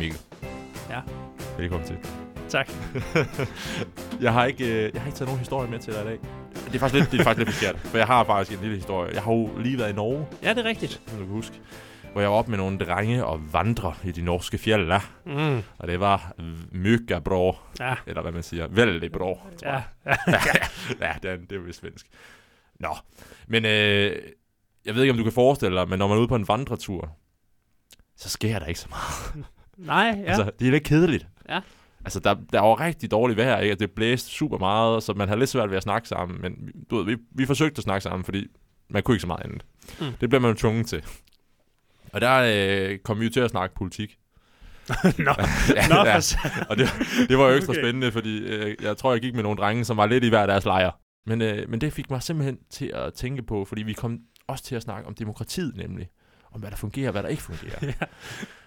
Mikkel. Ja. Velkommen til. Tak. jeg, har ikke, øh, jeg har ikke taget nogen historie med til dig i dag. Det er faktisk lidt, det er faktisk lidt forkert, for jeg har faktisk en lille historie. Jeg har jo lige været i Norge, Ja, det er rigtigt. som du kan huske, hvor jeg var oppe med nogle drenge og vandre i de norske fjelle. Mm. Og det var mygge bra, Ja, eller hvad man siger, vældig bra. tror ja, jeg. ja. ja, det er, det er vist svensk. Nå, men øh, jeg ved ikke, om du kan forestille dig, men når man er ude på en vandretur, så sker der ikke så meget. Nej, ja. Altså, det er lidt kedeligt. Ja. Altså, der, der var rigtig dårligt vejr, ikke? Og det blæste super meget, så man havde lidt svært ved at snakke sammen. Men du ved, vi, vi forsøgte at snakke sammen, fordi man kunne ikke så meget andet. Mm. Det bliver man jo tvunget til. Og der øh, kom vi jo til at snakke politik. Nå, ja, Nå, ja. Og det, det var jo ekstra okay. spændende, fordi øh, jeg tror, jeg gik med nogle drenge, som var lidt i hver deres lejr. Men, øh, men det fik mig simpelthen til at tænke på, fordi vi kom også til at snakke om demokratiet nemlig. Om hvad der fungerer og hvad der ikke fungerer. ja.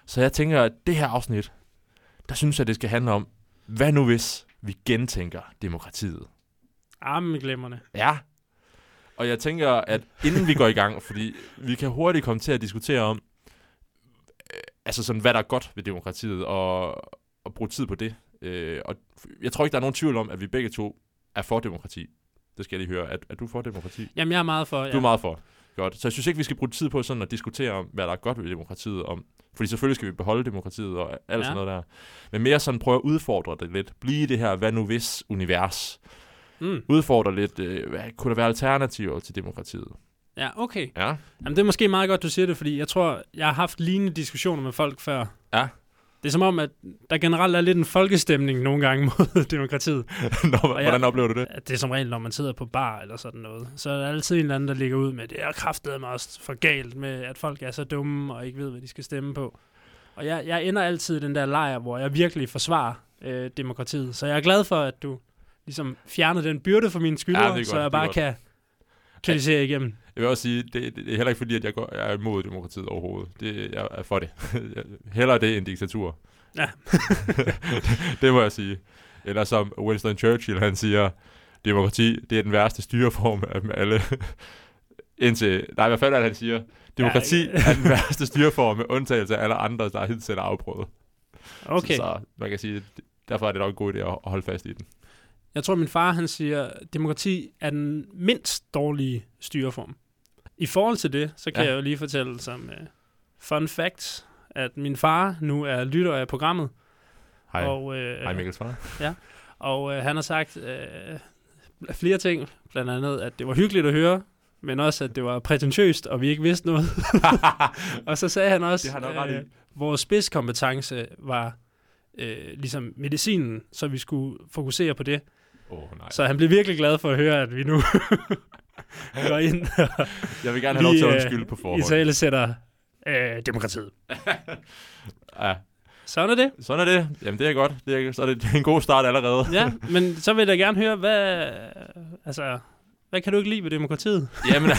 Så jeg tænker, at det her afsnit, der synes jeg, det skal handle om, hvad nu hvis vi gentænker demokratiet? Armen glemmerne. Ja. Og jeg tænker, at inden vi går i gang, fordi vi kan hurtigt komme til at diskutere om, øh, altså sådan, hvad der er godt ved demokratiet, og, og bruge tid på det. Øh, og jeg tror ikke, der er nogen tvivl om, at vi begge to er for demokrati. Det skal jeg lige høre. Er, er du for demokrati? Jamen, jeg er meget for, ja. Du er meget for. Godt. Så jeg synes ikke, vi skal bruge tid på sådan at diskutere om, hvad der er godt ved demokratiet. Om, fordi selvfølgelig skal vi beholde demokratiet og alt Ja. sådan noget der. Men mere sådan prøve at udfordre det lidt. Blive det her, hvad nu hvis univers. Mm. Udfordre lidt, øh, hvad, kunne der være alternativer til demokratiet? Ja, okay. Ja. Jamen, det er måske meget godt, du siger det, fordi jeg tror, jeg har haft lignende diskussioner med folk før. Ja. Det er som om, at der generelt er lidt en folkestemning nogle gange mod demokratiet. Nå, jeg- hvordan oplever du det? Det er som regel, når man sidder på bar eller sådan noget. Så er der altid en eller anden, der ligger ud med, det er kraftedet mig også for galt med, at folk er så dumme og ikke ved, hvad de skal stemme på. Og jeg, jeg ender altid i den der lejr, hvor jeg virkelig forsvarer øh, demokratiet. Så jeg er glad for, at du ligesom fjerner den byrde for mine skuldre, Ja, så jeg bare kan kritisere igennem. Jeg vil også sige, det, det, er heller ikke fordi, at jeg, går, jeg er imod demokratiet overhovedet. Det, jeg er for det. Hellere det end diktatur. Ja. det må jeg sige. Eller som Winston Churchill, han siger, demokrati, det er den værste styreform af dem alle. Indtil, nej, fanden er det, han siger? Demokrati Ja, er den værste styreform med undtagelse af alle andre, der hidtil er afprøvet. Okay. Så, så man kan sige, derfor er det nok en god idé at, at holde fast i den. Jeg tror, min far han siger, at demokrati er den mindst dårlige styreform. I forhold til det, så kan Ja. jeg jo lige fortælle som uh, fun fact, at min far nu er lytter af programmet. Hej, Og, uh, Hej Mikkels far. og uh, han har sagt uh, flere ting, blandt andet, at det var hyggeligt at høre, men også, at det var prætentiøst, og vi ikke vidste noget. og så sagde han også, Det har øh, vores spidskompetence var øh, ligesom medicinen, så vi skulle fokusere på det. Åh, oh, nej. Så han blev virkelig glad for at høre, at vi nu går ind og Jeg vil gerne have lov til at øh, undskylde på i forhånd. tale sætter øh, demokratiet. Ja, Sådan er det. sådan er det. Jamen, det er godt. Det er, så er det, det er en god start allerede. Ja, men så vil jeg gerne høre, hvad, altså, hvad kan du ikke lide ved demokratiet? Jamen,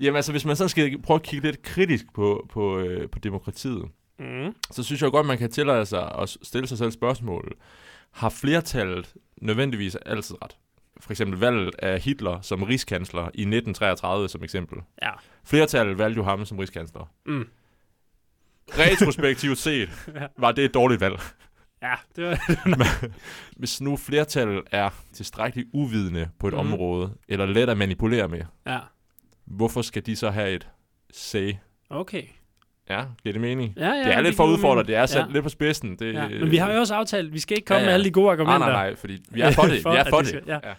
jamen, altså, hvis man så skal prøve at kigge lidt kritisk på, på, øh, på demokratiet, Mm. så synes jeg godt, man kan tillade sig at stille sig selv spørgsmålet. Har flertallet nødvendigvis altid ret? For eksempel valget af Hitler som rigskansler i 1933 som eksempel. Ja. Flertallet valgte jo ham som rigskansler. Mm. Retrospektivt set Ja. var det et dårligt valg. Ja, det var... Hvis nu flertallet er tilstrækkeligt uvidende på et mm. område, eller let at manipulere med, Ja, hvorfor skal de så have et say? okay. Ja, giver det mening? Ja, ja, det er lidt for udfordret, det er sat ja. lidt på spidsen. Det, Ja. Men vi har jo også aftalt, at vi skal ikke komme Ja, ja. med alle de gode Nej, argumenter. nej, nej, fordi vi er for det. For, vi er for de det. skal- ja.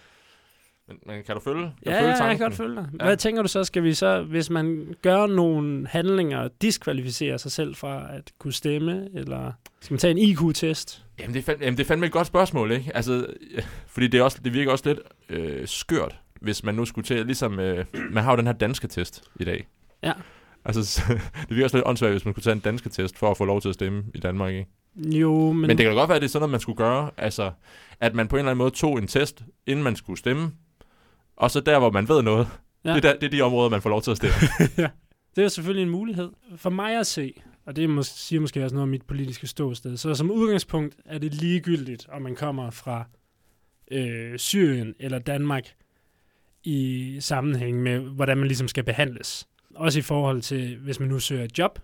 Men, men kan du følge? Kan Ja, du ja, følge jeg kan godt følge dig. Ja. Hvad tænker du så, skal vi så, hvis man gør nogle handlinger, diskvalificere sig selv fra at kunne stemme, eller skal man tage en IQ-test? Jamen, det er, fandme, jamen, det er fandme et godt spørgsmål, ikke? Altså, ja, fordi det, er også, det virker også lidt øh, skørt, hvis man nu skulle til, ligesom, øh, man har jo den her danske test i dag. Ja. Altså, så, det virker også lidt åndssvagt, hvis man skulle tage en danske test for at få lov til at stemme i Danmark, ikke? Jo, men, Men, Men det kan da godt være, at det er sådan noget, man skulle gøre. Altså, at man på en eller anden måde tog en test, inden man skulle stemme. Og så der, hvor man ved noget, Ja. ja. det, er der, det er de områder, man får lov til at stemme. det er selvfølgelig en mulighed. For mig at se, og det mås- siger måske også noget om mit politiske ståsted, så som udgangspunkt er det ligegyldigt, om man kommer fra øh, Syrien eller Danmark i sammenhæng med, hvordan man ligesom skal behandles. Også i forhold til, hvis man nu søger et job,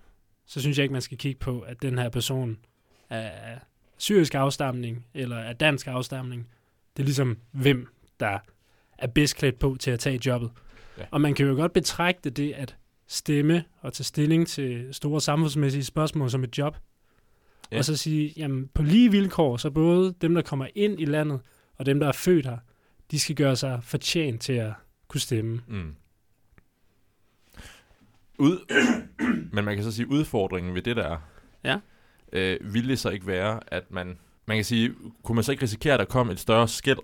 så synes jeg ikke, man skal kigge på, at den her person er syrisk afstamning, eller er dansk afstamning. Det er ligesom, hvem der er bedst klædt på til at tage jobbet. Ja. Og man kan jo godt betragte det at stemme og tage stilling til store samfundsmæssige spørgsmål som et job. Ja. Og så sige, jamen på lige vilkår, så både dem, der kommer ind i landet, og dem, der er født her, de skal gøre sig fortjent til at kunne stemme. Mm. Ud, men man kan så sige, udfordringen ved det der, Ja. øh, ville det så ikke være, at man, man kan sige, kunne man så ikke risikere, at der kom et større skæld,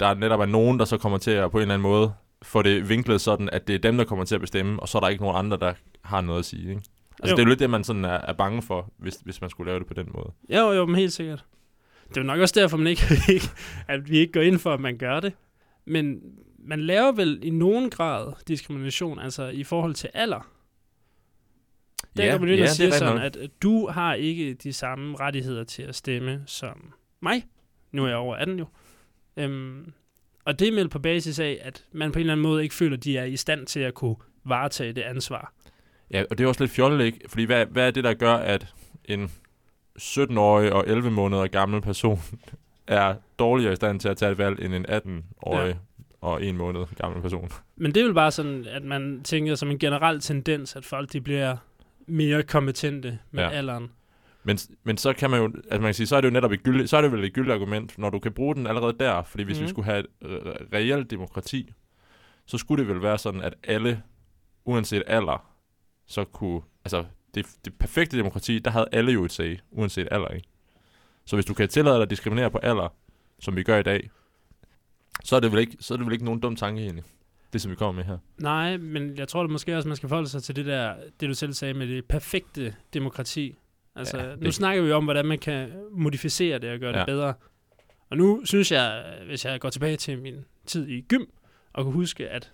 der netop er nogen, der så kommer til at på en eller anden måde få det vinklet sådan, at det er dem, der kommer til at bestemme, og så er der ikke nogen andre, der har noget at sige. Ikke? Altså, Jo. det er jo lidt det, man sådan er, er bange for, hvis, hvis man skulle lave det på den måde. Jo, jo, men helt sikkert. Det er jo nok også derfor, man ikke, at vi ikke går ind for, at man gør det. Men man laver vel i nogen grad diskrimination, altså i forhold til alder. Der ja, går man er siger rigtigt sådan, nok. at du har ikke de samme rettigheder til at stemme som mig. Nu er jeg over 18 jo. Øhm, og det er meldt på basis af, at man på en eller anden måde ikke føler, at de er i stand til at kunne varetage det ansvar. Ja, og det er også lidt fjollet, ikke? Fordi hvad, hvad er det, der gør, at en 17-årig og 11 måneder gammel person er dårligere i stand til at tage et valg end en 18-årig ja. og en måned gammel person? Men det er vel bare sådan, at man tænker som en generel tendens, at folk de bliver mere kompetente med Ja. alderen. Men, men så kan man jo, altså man kan sige, så er det jo netop et gyldigt, så er det vel et gyldigt argument, når du kan bruge den allerede der, fordi hvis mm. vi Mhm. skulle have et re- reelt demokrati, så skulle det vel være sådan, at alle, uanset alder, så kunne, altså det, det perfekte demokrati, der havde alle jo et sag, uanset alder, ikke? Så hvis du kan tillade dig at diskriminere på alder, som vi gør i dag, så er det vel ikke, så er det vel ikke nogen dum tanke egentlig, det som vi kommer med her. Nej, men jeg tror det måske også, man skal forholde sig til det der, det du selv sagde med det perfekte demokrati. Altså, Ja, det- nu snakker vi om, hvordan man kan modificere det og gøre Ja. det bedre. Og nu synes jeg, hvis jeg går tilbage til min tid i gym, og kan huske, at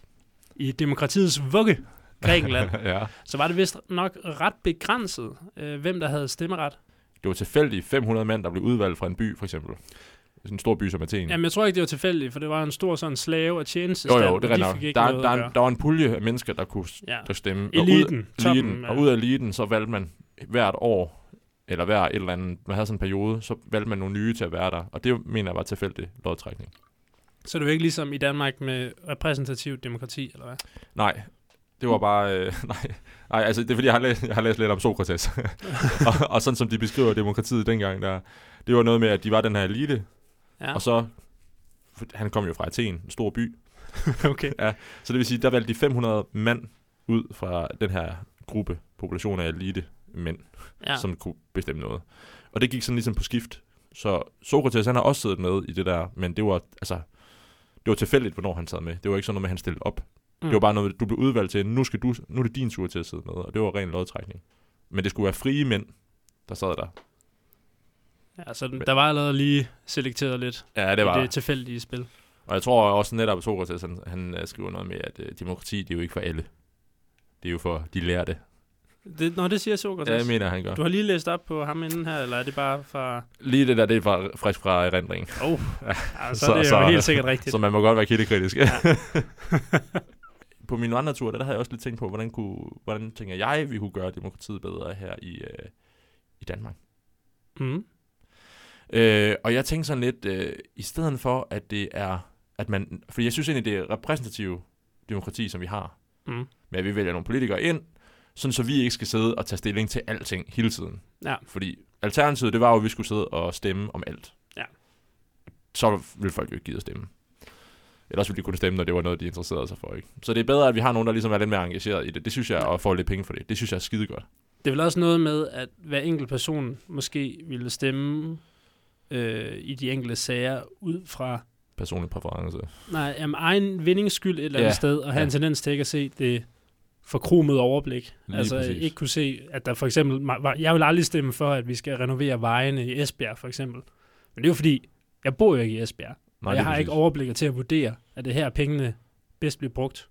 i demokratiets vugge, Grækenland, ja. så var det vist nok ret begrænset, øh, hvem der havde stemmeret. Det var tilfældigt 500 mænd, der blev udvalgt fra en by, for eksempel. Sådan en stor by som Athen. Jamen, jeg tror ikke, det var tilfældigt, for det var en stor sådan slave- og Jo, tjenestestand, jo, det er de nok. Der, der, der, der var en pulje af mennesker, der kunne Ja. der stemme. Eliten, og ud, toppen, eliten, ja. og ud af eliten, så valgte man hvert år, eller hver et eller andet, man havde sådan en periode, så valgte man nogle nye til at være der. Og det mener jeg var tilfældig lodtrækning. Så det var ikke ligesom i Danmark med repræsentativt demokrati, eller hvad? Nej, det var bare... Øh, nej, nej, altså det er fordi, jeg har læst, jeg har læst lidt om Sokrates. og, og sådan som de beskriver demokratiet dengang, der, det var noget med, at de var den her elite, Ja, ja. og så... Han kom jo fra Athen, en stor by, okay. Så det vil sige, der valgte de 500 mand ud fra den her gruppe, population af elite mænd, Ja. som kunne bestemme noget. Og det gik sådan ligesom på skift. Så Sokrates, han har også siddet med i det der, men det var, altså, det var tilfældigt, hvornår han sad med. Det var ikke sådan noget med, at han stillede op. Mm. Det var bare noget, du blev udvalgt til, nu, skal du, nu er det din tur til at sidde med, og det var ren lodtrækning. Men det skulle være frie mænd, der sad der. Ja, så den, der var allerede lige selekteret lidt Ja, det var det tilfældige spil. Og jeg tror også netop, at Sokrates, han, han øh, skriver noget med, at øh, demokrati, det er jo ikke for alle. Det er jo for de lærte. Det, nå, det siger Sokrates. Ja, jeg mener, han gør. Du har lige læst op på ham inden her, eller er det bare fra... Lige det der, det er fra, frisk fra erindringen. Oh, ja, så, Så- så er det så- jo helt sikkert rigtigt. Så man må godt være kildekritisk. Ja. på min andre tur, der, der havde jeg også lidt tænkt på, hvordan, kunne, hvordan tænker jeg, vi kunne gøre demokratiet bedre her i, øh, i Danmark. Mm. Øh, og jeg tænkte sådan lidt, øh, i stedet for, at det er, at man, fordi jeg synes egentlig, det er repræsentative demokrati, som vi har, Mm. med at vi vælger nogle politikere ind, sådan så vi ikke skal sidde og tage stilling til alting hele tiden. Ja. Fordi alternativet, det var jo, at vi skulle sidde og stemme om alt. Ja. Så ville folk jo ikke gide at stemme. Ellers ville de kunne stemme, når det var noget, de interesserede sig for. Ikke? Så det er bedre, at vi har nogen, der ligesom er lidt mere engageret i det. Det synes jeg, og får lidt penge for det. Det synes jeg er skide godt. Det er vel også noget med, at hver enkelt person måske ville stemme øh, i de enkelte sager ud fra Personlig præference. nej, jamen, egen vindingsskyld et eller andet Ja, sted, og have ja. en tendens til ikke at se det forkromede overblik. Lige altså præcis. ikke kunne se, at der for eksempel... var- Jeg vil aldrig stemme for, at vi skal renovere vejene i Esbjerg, for eksempel. Men det er jo fordi, jeg bor jo ikke i Esbjerg. Nej, og jeg har ikke præcis. overblikket til at vurdere, at det her pengene bedst bliver brugt.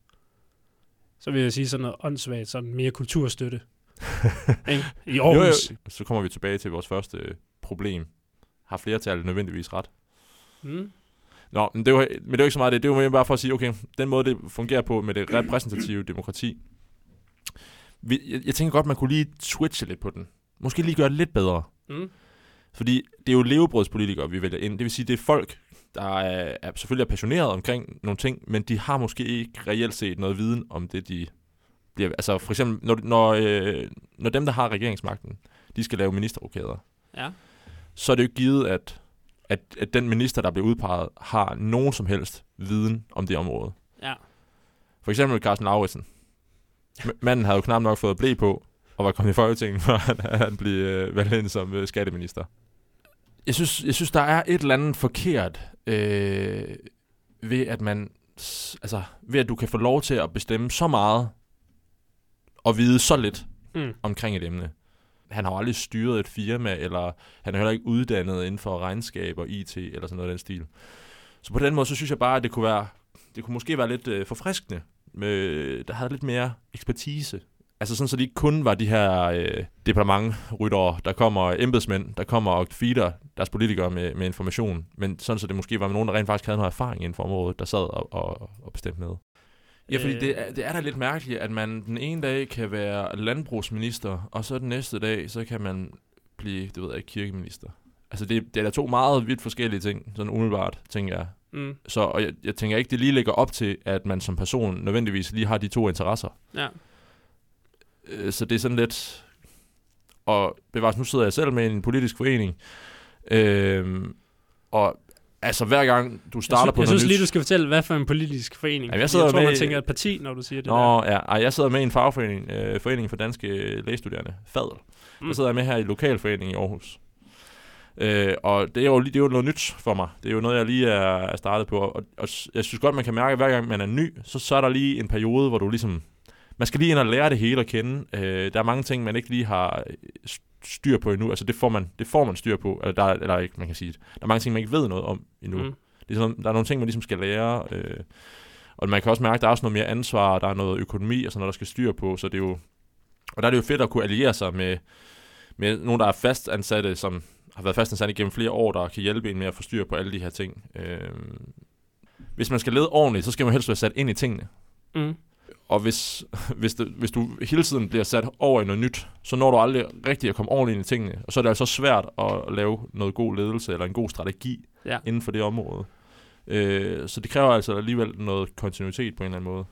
Så vil jeg sige sådan noget åndssvagt, sådan mere kulturstøtte. ikke? I Jo, Aarhus. jo. Så kommer vi tilbage til vores første øh, problem. Har flertallet nødvendigvis ret? Mm. Nå, men det, var, men det er jo ikke så meget det. Det er jo mere bare for at sige, okay, den måde, det fungerer på med det repræsentative demokrati, vi, jeg, jeg tænker godt, man kunne lige switche lidt på den. Måske lige gøre det lidt bedre. Mm. Fordi det er jo levebrødspolitikere, vi vælger ind. Det vil sige, det er folk, der er, er selvfølgelig er passionerede omkring nogle ting, men de har måske ikke reelt set noget viden om det, de bliver... Altså for eksempel, når, når, øh, når dem, der har regeringsmagten, de skal lave ministerrokader, Ja. så er det jo givet, at, at, at den minister, der bliver udpeget, har nogen som helst viden om det område. Ja. For eksempel Carsten Lauritsen. Manden havde jo knap nok fået blæ på, og var kommet i Folketinget, før han, han blev øh, valgt ind som øh, skatteminister. Jeg synes, jeg synes, der er et eller andet forkert øh, ved, at man, altså, ved at du kan få lov til at bestemme så meget, og vide så lidt Mm. omkring et emne. Han har jo aldrig styret et firma, eller han er heller ikke uddannet inden for regnskab og IT, eller sådan noget af den stil. Så på den måde, så synes jeg bare, at det kunne være, det kunne måske være lidt øh, forfriskende, med, der havde lidt mere ekspertise. Altså sådan, så de ikke kun var de her øh, departementryttere, der kommer embedsmænd, der kommer og feeder deres politikere med, med information, men sådan, så det måske var nogen, der rent faktisk havde noget erfaring inden for området, der sad og, og, og bestemte med. Ja, fordi Øh. det er, det er da lidt mærkeligt, at man den ene dag kan være landbrugsminister, og så den næste dag, så kan man blive, det ved jeg ikke, kirkeminister. Altså det, det er da to meget vidt forskellige ting, sådan umiddelbart, tænker jeg. Mm. Så og jeg, jeg tænker ikke, det lige ligger op til, at man som person nødvendigvis lige har de to interesser. Ja. Øh, Så det er sådan lidt... Og bevares, nu sidder jeg selv med en politisk forening, øhm, og altså hver gang du starter jeg, på jeg noget synes nyt... lige, du skal fortælle, hvad for en politisk forening. Jamen, jeg jeg, sidder jeg tror, med man tænker et parti, når du siger det der. Nå, ja, ej, jeg sidder med i en fagforening, øh, Foreningen for Danske Lægestuderende, FADL. Mm. Der sidder jeg med her i lokalforeningen i Aarhus. Øh, og det er, jo, lige- det er jo noget nyt for mig. Det er jo noget, jeg lige er, er startet på. Og, og jeg synes godt, man kan mærke, at hver gang man er ny, så, så er der lige en periode, hvor du ligesom... Man skal lige ind og lære det hele at kende. Øh, der er mange ting, man ikke lige har øh, styr på endnu. Altså det får man, det får man styr på. Eller, der, er- eller ikke, man kan sige det. Der er mange ting, man ikke ved noget om endnu. Mm. Det er sådan, der er nogle ting, man ligesom skal lære. Øh, og man kan også mærke, at der er også noget mere ansvar, og der er noget økonomi og sådan noget, der skal styr på. Så det er jo, og der er det jo fedt at kunne alliere sig med, med nogen, der er fastansatte, som har været fastansatte igennem flere år, der kan hjælpe en med at få styr på alle de her ting. Øh, hvis man skal lede ordentligt, så skal man helst være sat ind i tingene. Mm. Og hvis, hvis, det, hvis du hele tiden bliver sat over i noget nyt, så når du aldrig rigtig at komme ordentligt ind i tingene. Og så er det altså svært at lave noget god ledelse eller en god strategi Ja. inden for det område. Øh, så det kræver altså alligevel noget kontinuitet på en eller anden måde.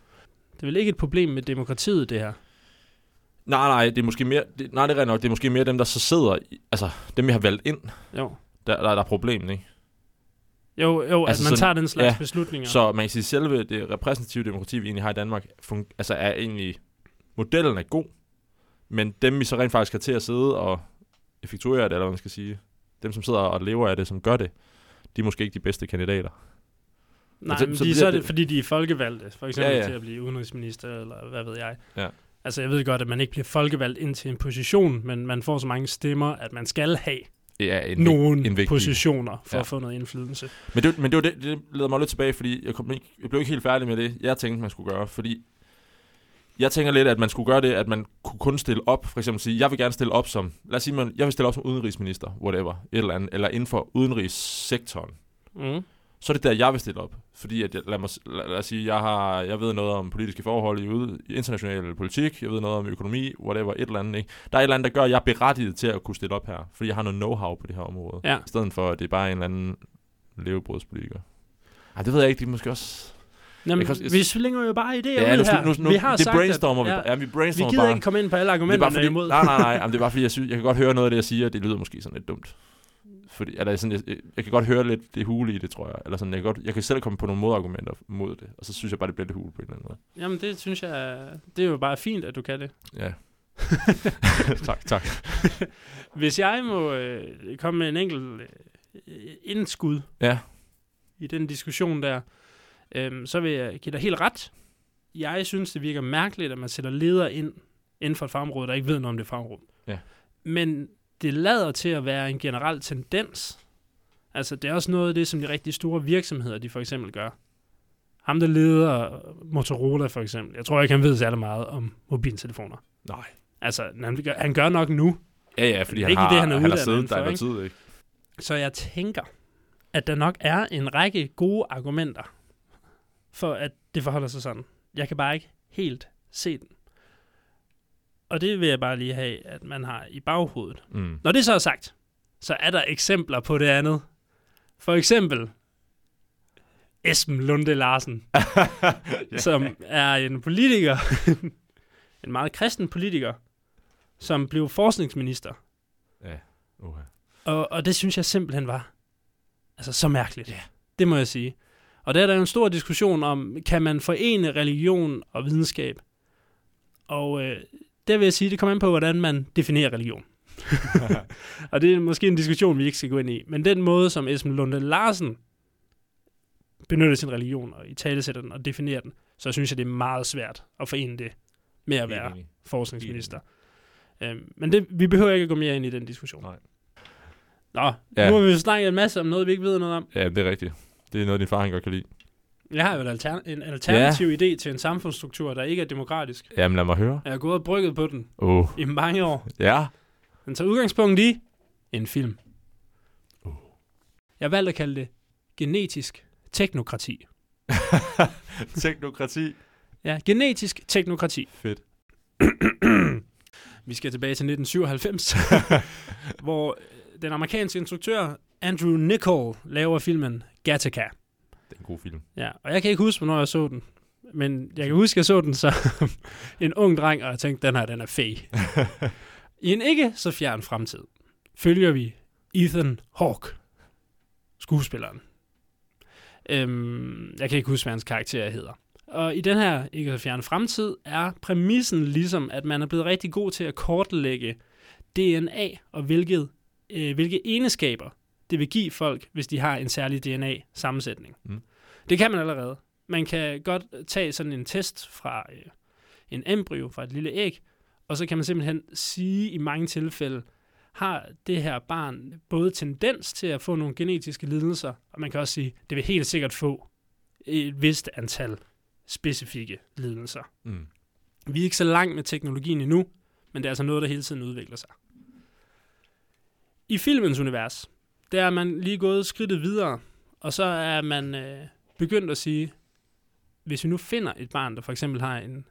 Det er vel ikke et problem med demokratiet, det her? Nej, nej, det er måske mere, det, nej, det er nok, det er måske mere dem, der så sidder, i, altså dem, vi har valgt ind, Jo. der, der, der er problemet, ikke? Jo, jo altså, at man sådan- tager den slags ja, beslutninger. Så man kan sige, selve det repræsentative demokrati, vi egentlig har i Danmark, fun- altså er egentlig, modellen er god, men dem, vi så rent faktisk skal til at sidde og effektuere det, eller hvad man skal sige, dem, som sidder og lever af det, som gør det, de er måske ikke de bedste kandidater. Nej, så- men så de, så er det- fordi de er folkevalgte, for eksempel ja. ja. til at blive udenrigsminister, eller hvad ved jeg. Ja. Altså, jeg ved godt, at man ikke bliver folkevalgt ind til en position, men man får så mange stemmer, at man skal have er en, nogle en vigtig- positioner for Ja. ja. at få noget indflydelse. Men det, men det, var det, det leder mig lidt tilbage, fordi jeg, kom ikke, jeg blev ikke helt færdig med det, jeg tænkte, man skulle gøre. Fordi jeg tænker lidt, at man skulle gøre det, at man kunne kun stille op. For eksempel sige, jeg vil gerne stille op som, lad os sige, man, jeg vil stille op som udenrigsminister, whatever, et eller andet, eller inden for udenrigssektoren. Mm. Så er det der, jeg vil stille op. Fordi, at jeg, lad, mig, lad, lad os sige, jeg, har, jeg ved noget om politiske forhold i, ude, i international politik, jeg ved noget om økonomi, whatever, et eller andet. Ikke? Der er et eller andet, der gør, at jeg er berettiget til at kunne stille op her. Fordi jeg har noget know-how på det her område. Ja. I stedet for, at det er bare en eller anden levebrødspolitiker. Ej, det ved jeg ikke, det er måske også... Jamen, Jeg kan også- vi slynger jo bare idéer Ja, ud her. nu, nu, vi har det sagt, brainstormer at, vi. ja, vi vi brainstormer gider bare. ikke komme ind på alle det er argumenterne bare fordi, imod. nej, nej, nej, jamen, det er bare fordi, jeg, synes, jeg kan godt høre noget af det, jeg siger, og det lyder måske sådan lidt dumt. Fordi, eller sådan, jeg, jeg, kan godt høre lidt det hule i det, tror jeg. Eller sådan, jeg, kan godt, jeg kan selv komme på nogle modargumenter mod det, og så synes jeg bare, det bliver lidt hul på en eller anden måde. Jamen, det synes jeg, det er jo bare fint, at du kan det. Ja. tak, tak. Hvis jeg må øh, komme med en enkelt øh, indskud Ja, i den diskussion der, øhm, så vil jeg give dig helt ret. Jeg synes, det virker mærkeligt, at man sætter ledere ind inden for et fagområde, der ikke ved noget om det fagområde. Ja. Men det lader til at være en generel tendens. Altså, det er også noget af det, som de rigtig store virksomheder, de for eksempel gør. Ham, der leder Motorola for eksempel. Jeg tror ikke, han ved særlig meget om mobiltelefoner. nej. Altså, han gør, han gør nok nu, Ja, ja, fordi han ikke har, det, han er han har siddet der i noget tid, ikke? Så jeg tænker, at der nok er en række gode argumenter for, at det forholder sig sådan. Jeg kan bare ikke helt se den. Og det vil jeg bare lige have, at man har i baghovedet. Mm. Når det så er sagt, så er der eksempler på det andet. For eksempel Esben Lunde Larsen, ja. som er en politiker, en meget kristen politiker, som blev forskningsminister. Ja. Uh-huh. Og, og det synes jeg simpelthen var altså så mærkeligt. Yeah. Det må jeg sige. Og der er der jo en stor diskussion om, kan man forene religion og videnskab? Og øh, der vil jeg sige, det kommer an på, hvordan man definerer religion. og det er måske en diskussion, vi ikke skal gå ind i. Men den måde, som Esben Lunde Larsen benytter sin religion og i talesætter den og definerer den, så synes jeg, det er meget svært at forene det med at være Enig. forskningsminister. Øhm, men det, vi behøver ikke at gå mere ind i den diskussion. Nej. Nå, ja. nu har vi jo snakket en masse om noget, vi ikke ved noget om. Ja, det er rigtigt. Det er noget, din far han godt kan lide. Jeg har jo en, alter- en alternativ ja. idé til en samfundsstruktur, der ikke er demokratisk. Jamen, lad mig høre. Jeg har gået og brygget på den oh. i mange år. ja. Den tager udgangspunkt i en film. Uh. Jeg har valgt at kalde det genetisk teknokrati. Teknokrati. Ja, genetisk teknokrati. Fedt. Vi skal tilbage til 1997, hvor den amerikanske instruktør Andrew Niccol laver filmen Gattaca. Det er en god film. Ja, og jeg kan ikke huske, hvornår jeg så den. Men jeg kan huske, at jeg så den som en ung dreng, og jeg tænkte, den her, den er fed. I en ikke så fjern fremtid følger vi Ethan Hawke, skuespilleren. Øhm, jeg kan ikke huske, hvad hans karakter hedder. Og i den her ikke så fjern fremtid er præmissen ligesom, at man er blevet rigtig god til at kortlægge DNA og hvilket, øh, hvilke egenskaber det vil give folk, hvis de har en særlig DNA-sammensætning. Mm. Det kan man allerede. Man kan godt tage sådan en test fra øh, en embryo, fra et lille æg, og så kan man simpelthen sige i mange tilfælde, har det her barn både tendens til at få nogle genetiske lidelser, og man kan også sige, det vil helt sikkert få et vist antal specifikke lidelser. Mm. Vi er ikke så langt med teknologien endnu, men det er altså noget, der hele tiden udvikler sig. I filmens univers, der er man lige gået skridtet videre, og så er man øh, begyndt at sige, hvis vi nu finder et barn, der for eksempel har en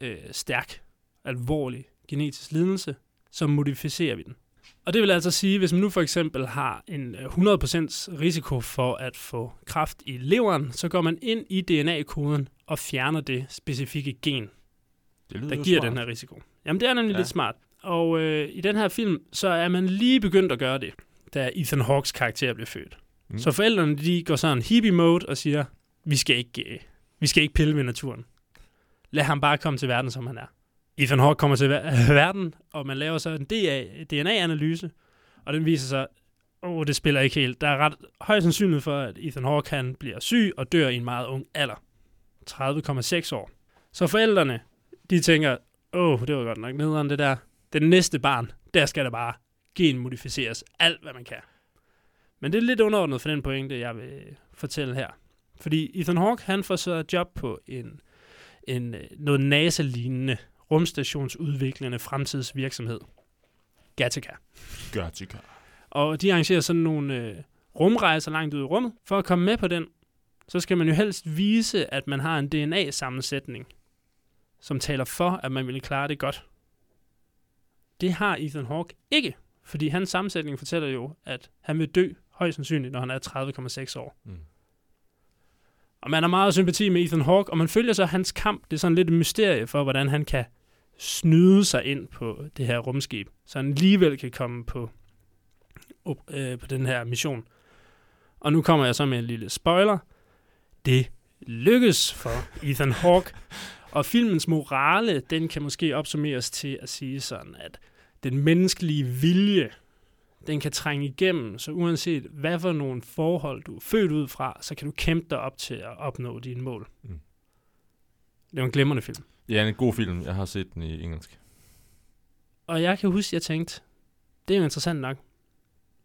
øh, stærk, alvorlig genetisk lidelse, så modificerer vi den. Og det vil altså sige, hvis man nu for eksempel har en øh, 100% risiko for at få kræft i leveren, så går man ind i DNA-koden og fjerner det specifikke gen, Det der giver smart. den her risiko. Jamen, det er nemlig ja. lidt smart. Og øh, i den her film, så er man lige begyndt at gøre det, da Ethan Hawks karakter blev født. Mm. Så forældrene, de går sådan hippie-mode og siger, vi skal ikke, øh, vi skal ikke pille ved naturen. Lad ham bare komme til verden, som han er. Ethan Hawke kommer til ver- verden, og man laver så en DNA-analyse, og den viser sig, åh, oh, det spiller ikke helt. Der er ret høj sandsynlighed for, at Ethan Hawke han bliver syg og dør i en meget ung alder. 30,6 år. Så forældrene, de tænker, åh, oh, det var godt nok nederen det der. Den næste barn, der skal der bare genmodificeres alt, hvad man kan. Men det er lidt underordnet for den pointe, jeg vil fortælle her. Fordi Ethan Hawke, han får så job på en, en øh, noget NASA-lignende rumstationsudviklende fremtidsvirksomhed. Gattaca. Gattaca. Og de arrangerer sådan nogle øh, rumrejser langt ud i rummet. For at komme med på den, så skal man jo helst vise, at man har en DNA-sammensætning, som taler for, at man vil klare det godt. Det har Ethan Hawke ikke, fordi hans sammensætning fortæller jo, at han vil dø højst sandsynligt, når han er 30,6 år. Mm. Og man har meget sympati med Ethan Hawke, og man følger så hans kamp. Det er sådan lidt et mysterie for, hvordan han kan snyde sig ind på det her rumskib, så han alligevel kan komme på, op, øh, på den her mission. Og nu kommer jeg så med en lille spoiler. Det lykkes for Ethan Hawke. Og filmens morale, den kan måske opsummeres til at sige sådan, at den menneskelige vilje, den kan trænge igennem, så uanset hvad for nogle forhold du er født ud fra, så kan du kæmpe dig op til at opnå dine mål. Mm. Det er jo en glimrende film. Ja, en god film. Jeg har set den i engelsk. Og jeg kan huske, at jeg tænkte, det er jo interessant nok.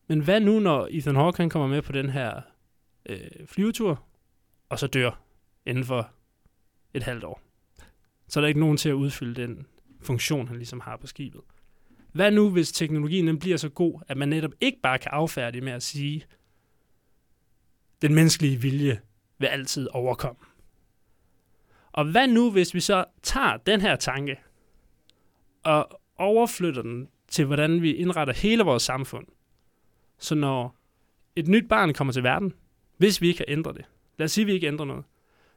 Men hvad nu, når Ethan Hawke han kommer med på den her øh, flyvetur, og så dør inden for et halvt år? Så er der ikke nogen til at udfylde den funktion, han ligesom har på skibet. Hvad nu, hvis teknologien den bliver så god, at man netop ikke bare kan affærdige med at sige, den menneskelige vilje vil altid overkomme? Og hvad nu, hvis vi så tager den her tanke, og overflytter den til, hvordan vi indretter hele vores samfund. Så når et nyt barn kommer til verden, hvis vi ikke kan ændre det, lad os sige, at vi ikke ændrer noget,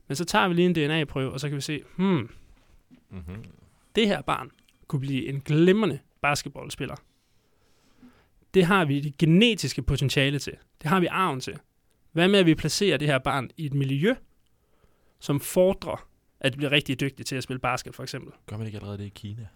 men så tager vi lige en DNA-prøve, og så kan vi se, hmm, Mm-hmm. det her barn kunne blive en glimrende basketballspiller. Det har vi det genetiske potentiale til. Det har vi arven til. Hvad med, at vi placerer det her barn i et miljø, som fordrer, at det bliver rigtig dygtig til at spille basket, for eksempel. Gør man ikke allerede det i Kina?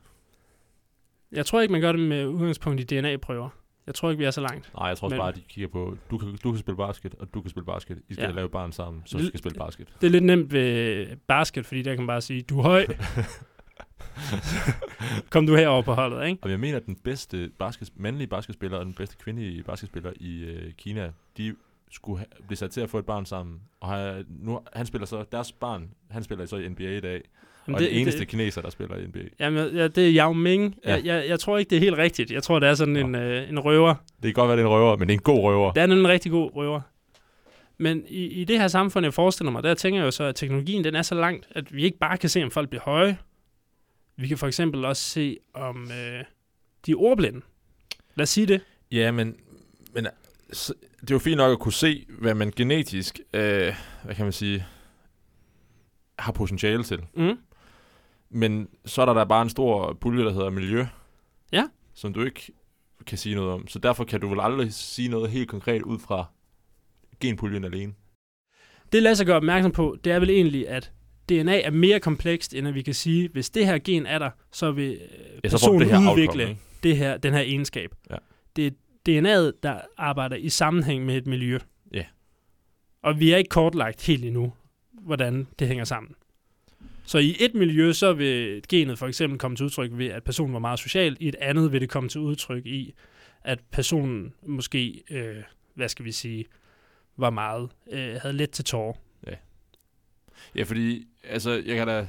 Jeg tror ikke, man gør det med udgangspunkt i DNA-prøver. Jeg tror ikke, vi er så langt. Nej, jeg tror også Men- bare, at de kigger på, du kan, du kan spille basket, og du kan spille basket. I skal Ja. lave barn sammen, så Det- skal spille basket. Det er lidt nemt ved basket, fordi der kan man bare sige, du er høj. Kom du herover på holdet, ikke? Og jeg mener, at den bedste basket, mandlige basketspiller og den bedste kvindelige basketspiller i øh, Kina, de skulle ha- blive sat til at få et barn sammen. Og har, nu, han spiller så, deres barn, han spiller så i NBA i dag. Jamen, og det, den eneste det, kineser, der spiller i NBA. Jamen, ja, det er Yao Ming. Ja. Jeg, jeg, jeg tror ikke, det er helt rigtigt. Jeg tror, det er sådan Nå. en, øh, en røver. Det kan godt være, det er en røver, men det er en god røver. Det er en rigtig god røver. Men i, i det her samfund, jeg forestiller mig, der tænker jeg jo så, at teknologien den er så langt, at vi ikke bare kan se, om folk bliver høje. Vi kan for eksempel også se, om øh, de er ordblinde. Lad os sige det. Ja, men, men det er jo fint nok at kunne se, hvad man genetisk, øh, hvad kan man sige, har potentiale til. Mm. Men så er der da bare en stor pulje, der hedder miljø. Ja. Som du ikke kan sige noget om. Så derfor kan du vel aldrig sige noget helt konkret ud fra genpuljen alene. Det lader sig gøre opmærksom på, det er vel egentlig, at DNA er mere komplekst, end at vi kan sige, hvis det her gen er der, så vil øh, Ja, så personen det her udvikle outcome, ikke? det her, den her egenskab. Ja. Det er DNA'et, der arbejder i sammenhæng med et miljø. Ja. Og vi er ikke kortlagt helt endnu, hvordan det hænger sammen. Så i et miljø, så vil genet for eksempel komme til udtryk ved, at personen var meget social. I et andet vil det komme til udtryk i, at personen måske, øh, hvad skal vi sige, var meget, øh, havde let til tårer. Ja, fordi, altså, jeg kan da...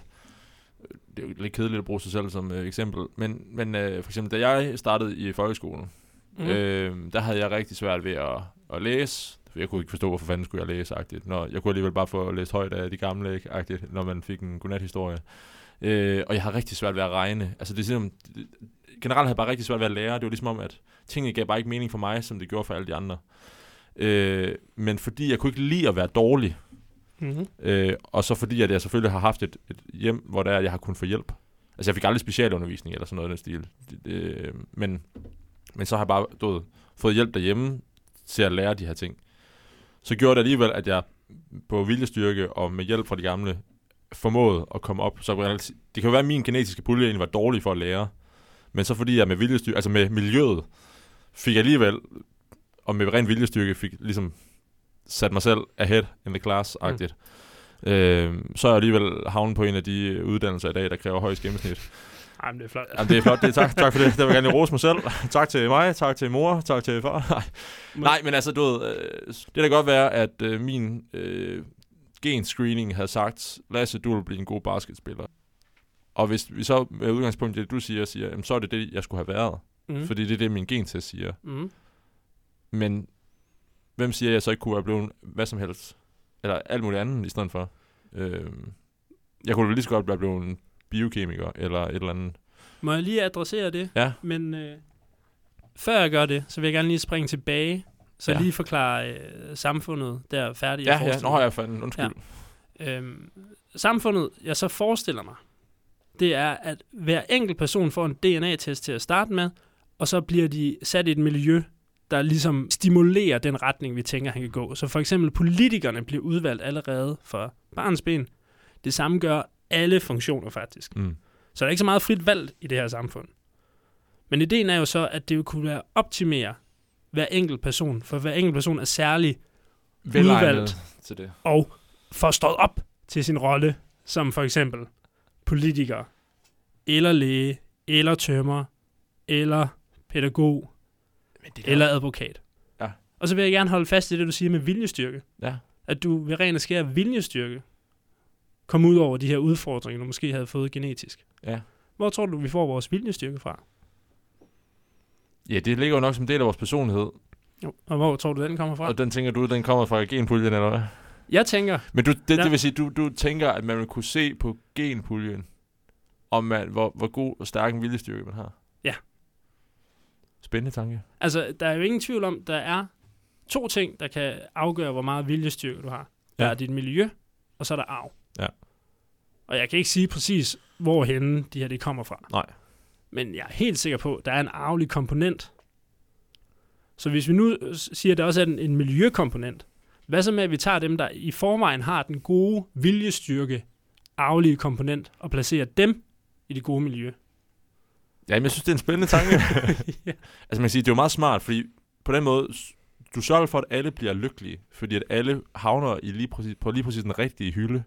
Det er jo lidt kedeligt at bruge sig selv som øh, eksempel, men, men øh, for eksempel, da jeg startede i folkeskolen, Mm. øh, der havde jeg rigtig svært ved at, at læse. Jeg kunne ikke forstå, hvorfor fanden skulle jeg læse, agtigt. Når, jeg kunne alligevel bare få læst højt af de gamle, ikke, agtigt, når man fik en godnat-historie. Øh, og jeg har rigtig svært ved at regne. Altså, det er ligesom, generelt havde jeg bare rigtig svært ved at lære. Det var ligesom om, at tingene gav bare ikke mening for mig, som det gjorde for alle de andre. Øh, men fordi jeg kunne ikke lide at være dårlig, Mm-hmm. Øh, og så fordi, at jeg selvfølgelig har haft et, et hjem, hvor der er, at jeg har kunnet få hjælp. Altså, jeg fik aldrig specialundervisning eller sådan noget i den stil. Det, det, øh, men, men så har jeg bare du ved, fået hjælp derhjemme til at lære de her ting. Så gjorde det alligevel, at jeg på viljestyrke og med hjælp fra de gamle formåede at komme op. Så det kan jo være, at min genetiske pulje egentlig var dårlig for at lære. Men så fordi jeg med viljestyrke, altså med miljøet, fik jeg alligevel, og med ren viljestyrke, fik ligesom sat mig selv ahead in the class-agtigt. Mm. Øh, så er jeg alligevel havnet på en af de uddannelser i dag, der kræver højst gennemsnit. Ej, men det er flot. Jamen, det er flot. Det er tak, tak for det. Det vil jeg gerne rose mig selv. Tak til mig, tak til mor, tak til far. Nej, Nej men altså, du ved, øh, det kan godt være, at øh, min øh, genscreening havde sagt, Lasse, du vil blive en god basketspiller. Og hvis vi så med udgangspunkt i det, du siger, siger jamen, så er det det, jeg skulle have været. Mm. Fordi det er det, min gentest siger. Mm. Men hvem siger, at jeg så ikke kunne have blevet hvad som helst? Eller alt muligt andet i stedet for? Øh, jeg kunne vel lige så godt være blevet en biokemiker, eller et eller andet. Må jeg lige adressere det? Ja. Men øh, før jeg gør det, så vil jeg gerne lige springe tilbage, så ja. Lige forklare øh, samfundet der færdigt. Ja, ja, har jeg fanden, undskyld. Ja. Øhm, samfundet, jeg så forestiller mig, det er, at hver enkelt person får en DNA-test til at starte med, og så bliver de sat i et miljø, der ligesom stimulerer den retning, vi tænker, han kan gå. Så for eksempel politikerne bliver udvalgt allerede for barnsben. Det samme gør alle funktioner faktisk. Mm. Så der er ikke så meget frit valg i det her samfund. Men ideen er jo så, at det vil kunne være optimere hver enkelt person, for hver enkelt person er særlig udvalgt til det. og får stået op til sin rolle, som for eksempel politiker, eller læge, eller tømmer, eller pædagog, Men det eller advokat. Ja. Og så vil jeg gerne holde fast i det, du siger med viljestyrke. Ja. At du ved ren og skær viljestyrke komme ud over de her udfordringer, du måske havde fået genetisk. Ja. Hvor tror du, vi får vores viljestyrke fra? Ja, det ligger jo nok som del af vores personlighed. Jo. Og hvor tror du, den kommer fra? Og den tænker du, den kommer fra genpuljen, eller hvad? Jeg tænker, Men du, det, Ja. det vil sige, du, du tænker, at man vil kunne se på genpuljen, om man, hvor, hvor god og stærk en viljestyrke man har. Spændende tanke. Altså, der er jo ingen tvivl om, der er to ting, der kan afgøre, hvor meget viljestyrke du har. Der Ja. er dit miljø, og så er der arv. Ja. Og jeg kan ikke sige præcis, hvorhenne de her det kommer fra. Nej. Men jeg er helt sikker på, at der er en arvelig komponent. Så hvis vi nu siger, at der også er en, en miljøkomponent, hvad så med, at vi tager dem, der i forvejen har den gode viljestyrke, arvelige komponent, og placerer dem i det gode miljø? Ja, men jeg synes, det er en spændende tanke. ja. altså man kan sige, det er jo meget smart, fordi på den måde, du sørger for, at alle bliver lykkelige, fordi at alle havner i lige præcis, på lige præcis den rigtige hylde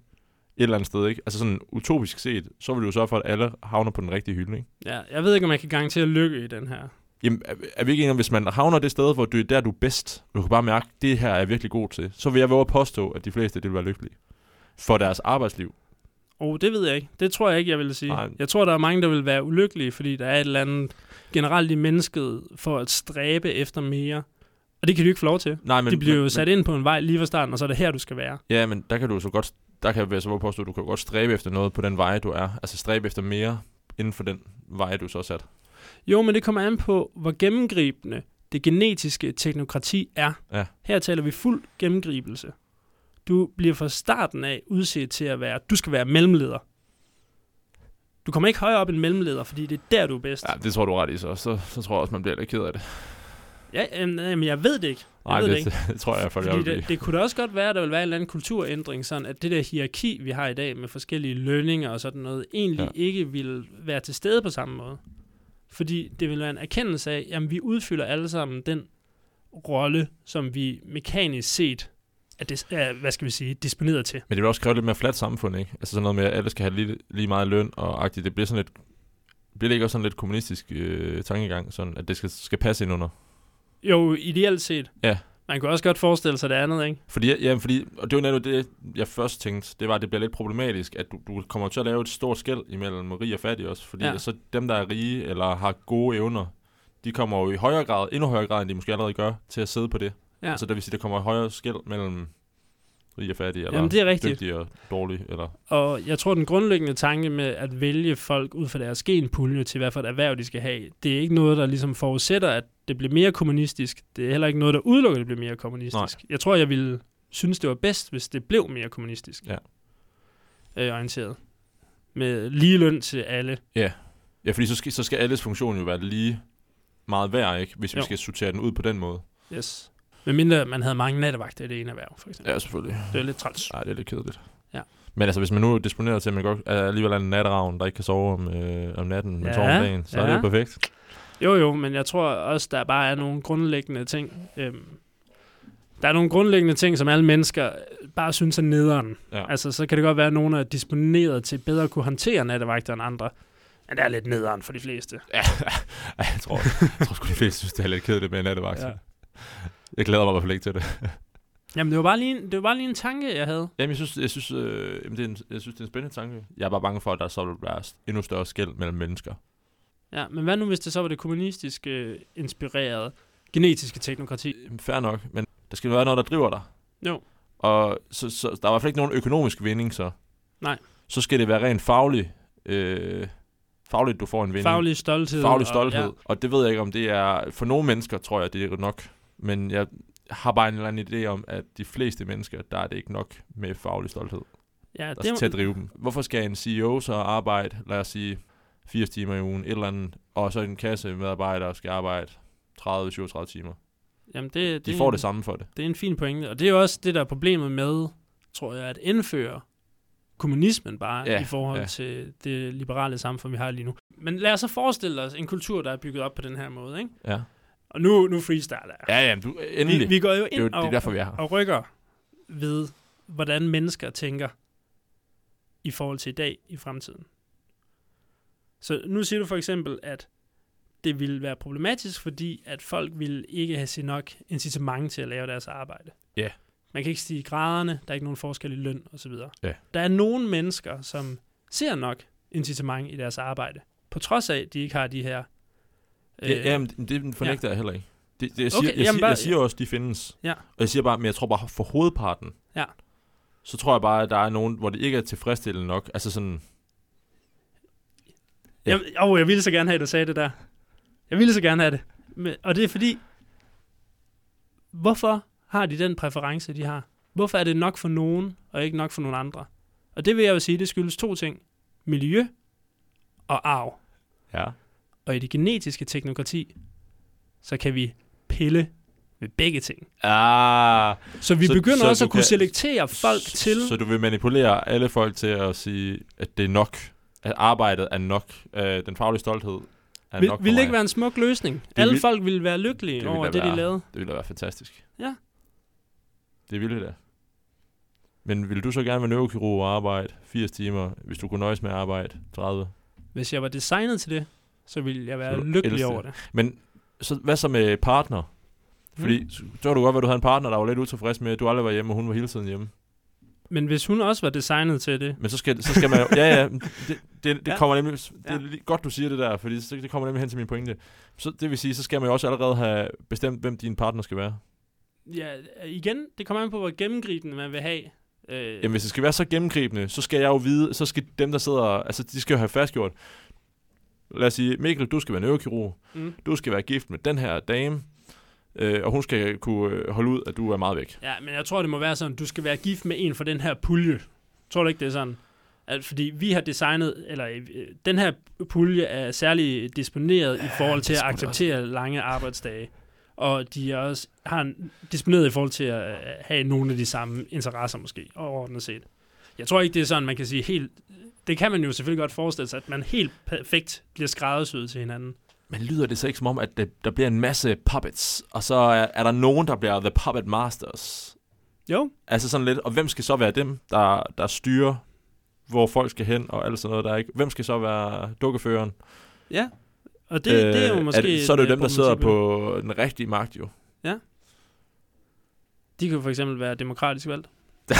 et eller andet sted, ikke? Altså sådan utopisk set, så vil du jo sørge for, at alle havner på den rigtige hylde, ikke? ja, jeg ved ikke, om man kan garantere lykke i den her. Jamen, er, er vi ikke enige om, hvis man havner det sted, hvor du er der, du er bedst, og du kan bare mærke, det her er jeg virkelig god til, så vil jeg våge at påstå, at de fleste det vil være lykkelige. For deres arbejdsliv. Oh, det ved jeg ikke. Det tror jeg ikke, jeg vil sige. Nej. Jeg tror, der er mange, der vil være ulykkelige, fordi der er et eller andet generelt i mennesket for at stræbe efter mere. Og det kan du ikke få lov til. Nej, Men, de bliver jo sat ind på en vej lige fra starten, og så er det her, du skal være. Ja, men der kan du så godt, der kan jeg så påstå, at du kan godt stræbe efter noget på den vej, du er. Altså stræbe efter mere inden for den vej, du så er sat. Jo, men det kommer an på, hvor gennemgribende det genetiske teknokrati er. Ja. Her taler vi fuld gennemgribelse. Du bliver fra starten af udset til at være, du skal være mellemleder. Du kommer ikke højere op end mellemleder, fordi det er der, du er bedst. Ja, det tror du ret i så. Så, så tror jeg også, man bliver lidt ked af det. Ja, jamen, jeg ved det ikke. Jeg Nej, ved det, det ikke. det, det, tror jeg, for blive. det, det kunne da også godt være, at der vil være en eller anden kulturændring, sådan at det der hierarki, vi har i dag med forskellige lønninger og sådan noget, egentlig ja. ikke vil være til stede på samme måde. Fordi det vil være en erkendelse af, at vi udfylder alle sammen den rolle, som vi mekanisk set er, dis- er hvad skal vi sige, disponeret til. Men det vil også kræve lidt mere fladt samfund, ikke? Altså sådan noget med, at alle skal have lige, lige meget løn og agtigt. Det bliver sådan lidt, bliver det ikke også sådan lidt kommunistisk øh, tankegang, sådan at det skal, skal passe ind under? Jo, ideelt set. Ja. Man kunne også godt forestille sig det andet, ikke? Fordi, ja, fordi, og det var netop det, jeg først tænkte, det var, at det bliver lidt problematisk, at du, du kommer til at lave et stort skæld imellem rig og fattig også, fordi ja. så dem, der er rige eller har gode evner, de kommer jo i højere grad, endnu højere grad, end de måske allerede gør, til at sidde på det. Ja. Altså det vil sige, der kommer et højere skæld mellem rig og fattig, eller Jamen, det er rigtigt. dygtig og dårlig, eller... Og jeg tror, den grundlæggende tanke med at vælge folk ud fra deres genpulje til, hvad for et erhverv de skal have, det er ikke noget, der ligesom forudsætter, at det bliver mere kommunistisk. Det er heller ikke noget, der udelukker, at det bliver mere kommunistisk. Jeg tror, jeg ville synes, det var bedst, hvis det blev mere kommunistisk. Ja. Øh, orienteret. Med lige løn til alle. Ja, fordi så skal, så skal alles funktion jo være lige meget værd, ikke? Hvis vi Jo. skal sortere den ud på den måde. Yes. Men mindre man havde mange nattevagter i det ene erhverv, for eksempel. Ja, selvfølgelig. Det er lidt træls. Nej, det er lidt kedeligt. Ja. Men altså, hvis man nu er disponeret til, at man godt er alligevel er en natteravn, der ikke kan sove om, øh, om natten, men Ja, sover om dagen, så er det ja. jo perfekt. Jo, jo, men jeg tror også, der bare er nogle grundlæggende ting. Øhm, der er nogle grundlæggende ting, som alle mennesker bare synes er nederen. Ja. Altså, så kan det godt være, at nogen er disponeret til bedre at kunne håndtere nattevagter end andre. Men det er lidt nederen for de fleste. Ja, jeg tror, jeg tror sgu, de fleste synes, det er lidt kedeligt med en nattevagt. Ja. Ja. Jeg glæder mig i hvert fald ikke til det. Jamen, det var bare lige en, det var bare lige en tanke, jeg havde. Jamen, jeg synes, jeg synes, øh, jamen, det er en, jeg synes, det er en spændende tanke. Jeg er bare bange for, at der så vil være endnu større skæld mellem mennesker. Ja, men hvad nu, hvis det så var det kommunistiske øh, inspirerede genetiske teknokrati? Jamen, Fair nok, men der skal være noget, der driver dig. Jo. Og så, så der er i hvert fald ikke nogen økonomisk vinding, så. Nej. Så skal det være rent faglig, øh, fagligt, du får en vinding. Faglig stolthed. faglig stolthed. Og, Og, og det ved jeg ikke, om det er... For nogle mennesker tror jeg, det er nok. Men jeg har bare en eller anden idé om, at de fleste mennesker, der er det ikke nok med faglig stolthed. ja, det, til at drive dem. Hvorfor skal en CEO så arbejde, lad os sige, 80 timer i ugen, et eller andet, og så en kasse medarbejdere skal arbejde 30-37 timer. jamen det, De får er det en- samme for det. Det er en fin pointe, og det er jo også det, der er problemet med, tror jeg, at indføre kommunismen bare Ja, i forhold ja. til det liberale samfund, vi har lige nu. Men lad os så forestille os en kultur, der er bygget op på den her måde, ikke? Ja. Og nu, nu freestyler jeg. Ja, ja, du, endelig. vi, vi går jo det er jo ind det er derfor, vi er her. og rykker ved, hvordan mennesker tænker i forhold til i dag i fremtiden. Så nu siger du for eksempel, at det ville være problematisk, fordi at folk ville ikke have sig nok incitament til at lave deres arbejde. Ja. Man kan ikke stige i graderne, der er ikke nogen forskel i løn osv. Ja. Der er nogle mennesker, som ser nok incitament i deres arbejde, på trods af, at de ikke har de her... Ja, jamen, det fornægter jeg heller ikke. Det, det, jeg, siger, Okay, jeg, jamen bare- jeg siger også, de findes. Ja. Og jeg siger bare, men jeg tror bare, for hovedparten, Ja. så tror jeg bare, at der er nogen, hvor det ikke er tilfredsstillende nok. Altså sådan, Ja. Jeg, oh, jeg ville så gerne have, at du sagde det der. Jeg ville så gerne have det. Men, og det er fordi, hvorfor har de den præference, de har? Hvorfor er det nok for nogen, og ikke nok for nogen andre? Og det vil jeg jo sige, det skyldes to ting. Miljø og arv. Ja. Og i det genetiske teknokrati, så kan vi pille ved begge ting. Ah, Så vi Så- begynder så også at kunne kan- selektere folk så, til... Så du vil manipulere alle folk til at sige, at det er nok. At arbejdet er nok. Øh, den faglige stolthed er Vil, nok vil det ikke være en smuk løsning? Alle vil- folk ville være lykkelige det over det, de være- lavede. Det ville da være fantastisk. Ja. Det ville det da. Men vil du så gerne være neurokirurg og arbejde 80 timer, hvis du kunne nøjes med at arbejde 30? Hvis jeg var designet til det, så ville jeg være lykkelig elsker over det. Men så, hvad så med partner? Fordi mm. så du godt at du havde en partner, der var lidt utilfreds med, at du aldrig var hjemme, og hun var hele tiden hjemme. Men hvis hun også var designet til det, Men så skal, så skal man jo... Ja, ja, det, det, det Ja. kommer nemlig... Det er Ja. godt, du siger det der, fordi så, det kommer nemlig hen til min pointe. Så det vil sige, så skal man jo også allerede have bestemt, hvem din partner skal være. ja, igen, det kommer an på, hvor gennemgribende man vil have. Øh, Jamen, hvis det skal være så gennemgribende, så skal jeg jo vide, så skal dem, der sidder... Altså, de skal jo have fastgjort. Lad os sige, Mikkel, du skal være neurokirurg. mm. Du skal være gift med den her dame. Øh, og hun skal kunne øh, holde ud, at du er meget væk. Ja, men jeg tror, det må være sådan, du skal være gift med en for den her pulje. Tror du ikke, det er sådan? At, fordi vi har designet, eller øh, den her pulje er særligt disponeret i forhold til at er acceptere lange arbejdsdage. Og de er også har en, disponeret i forhold til at have nogle af de samme interesser måske, overordnet set. Jeg tror ikke, det er sådan, man kan sige helt... Det kan man jo selvfølgelig godt forestille sig, at man helt perfekt bliver skræddersyet til hinanden. Men lyder det så ikke som om, at det, der bliver en masse puppets, og så er, er der nogen, der bliver the puppet masters? Jo, Altså sådan lidt, og hvem skal så være dem, der, der styrer, hvor folk skal hen, og alt sådan noget der er ikke? Hvem skal så være dukkeføreren? ja. Og det, det er jo Øh, måske... det, så er det jo øh, dem, der sidder på den rigtige magt jo. De kan jo for eksempel være demokratisk valgt.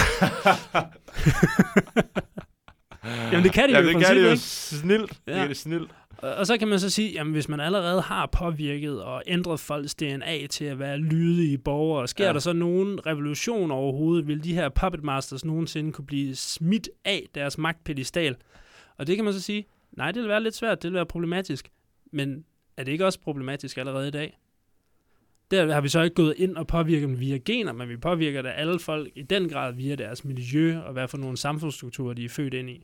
Jamen, det kan de jo Jamen, det kan jo princippet, snilt. Ja. Det er det snilt. Og, så kan man så sige, jamen hvis man allerede har påvirket og ændret folks DNA til at være lydige borgere, sker ja. der så nogen revolution overhovedet? Vil de her puppet masters nogensinde kunne blive smidt af deres magtpedestal? Og det kan man så sige, nej, det vil være lidt svært, det vil være problematisk. Men er det ikke også problematisk allerede i dag? Der har vi så ikke gået ind og påvirket dem via gener, men vi påvirker da alle folk i den grad via deres miljø og hvad for nogle samfundsstrukturer, de er født ind i.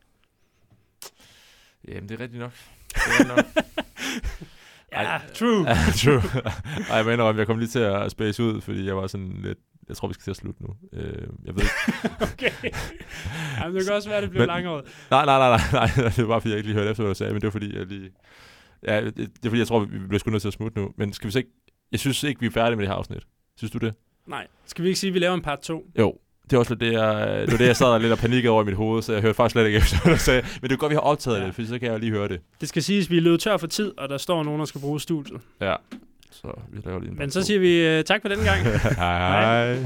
Jamen, det er rigtigt nok. Det er rigtigt nok. Ja, Ej. true. Ja, true. Ej, jeg mener, jeg kom lige til at space ud, fordi jeg var sådan lidt... Jeg tror, vi skal til at slutte nu. Øh, jeg ved ikke. Okay. Jamen, det kan også være, at det bliver Men- langhåret. Nej, nej, nej, nej, nej. Det var bare, fordi jeg ikke lige hørte efter, hvad du sagde, men det var fordi, jeg lige... Ja, det, det er fordi, jeg tror, vi bliver sgu nødt til at smutte nu. Men skal vi så ikke... Jeg synes ikke, vi er færdige med det her afsnit. Synes du det? Nej. Skal vi ikke sige, at vi laver en part 2? Jo. Det er også lidt det, jeg, det, var det, jeg sad og lidt og panikkede over i mit hoved, så jeg hørte faktisk slet ikke efter, hvad du sagde. Men det er godt, vi har optaget Ja. det, for så kan jeg lige høre det. Det skal siges, at vi er løbet tør for tid, og der står nogen, der skal bruge studiet. Ja. Så vi laver lige en Men så siger vi uh, tak for den gang. hej. hej.